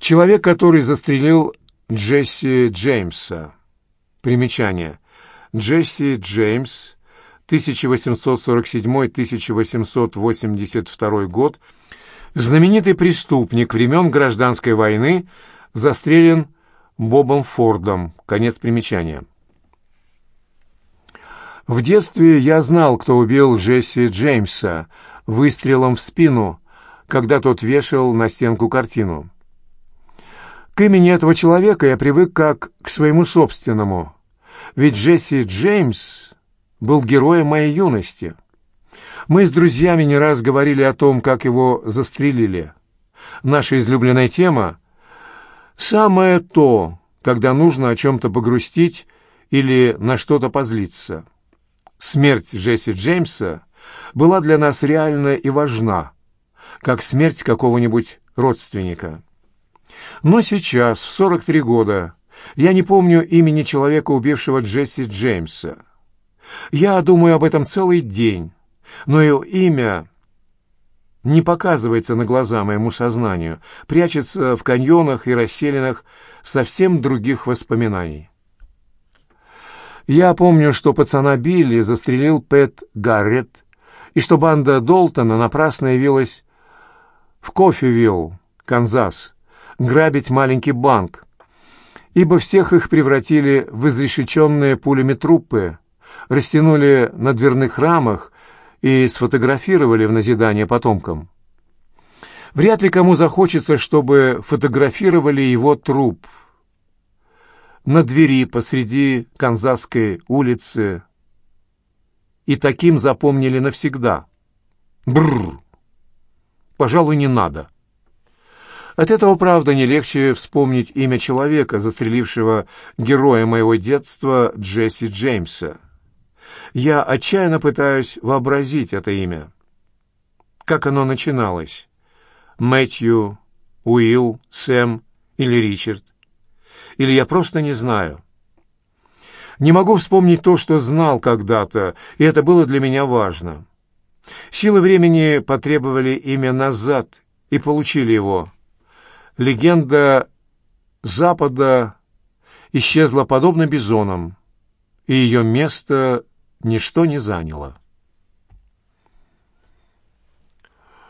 Человек, который застрелил Джесси Джеймса. Примечание. Джесси Джеймс, 1847-1882 год, знаменитый преступник времен Гражданской войны, застрелен Бобом Фордом. Конец примечания. В детстве я знал, кто убил Джесси Джеймса выстрелом в спину, когда тот вешал на стенку картину. К имени этого человека я привык как к своему собственному, ведь Джесси Джеймс был героем моей юности. Мы с друзьями не раз говорили о том, как его застрелили. Наша излюбленная тема — самое то, когда нужно о чем-то погрустить или на что-то позлиться. Смерть Джесси Джеймса была для нас реальна и важна, как смерть какого-нибудь родственника. Но сейчас, в 43 года, я не помню имени человека, убившего Джесси Джеймса. Я думаю об этом целый день, но его имя не показывается на глаза моему сознанию, прячется в каньонах и расселенных совсем других воспоминаний. Я помню, что пацана Билли застрелил Пэт Гаррет, и что банда Долтона напрасно явилась в Кофевилл, Канзас, грабить маленький банк, ибо всех их превратили в изрешеченные пулями трупы, растянули на дверных рамах и сфотографировали в назидание потомкам. Вряд ли кому захочется, чтобы фотографировали его труп. На двери посреди Канзасской улицы и таким запомнили навсегда. Бррр! Пожалуй, не надо. От этого, правда, не легче вспомнить имя человека, застрелившего героя моего детства Джесси Джеймса. Я отчаянно пытаюсь вообразить это имя. Как оно начиналось? Мэтью, Уилл, Сэм или Ричард? Или я просто не знаю? Не могу вспомнить то, что знал когда-то, и это было для меня важно. Силы времени потребовали имя назад и получили его. Легенда Запада исчезла подобно бизонам, и ее место ничто не заняло.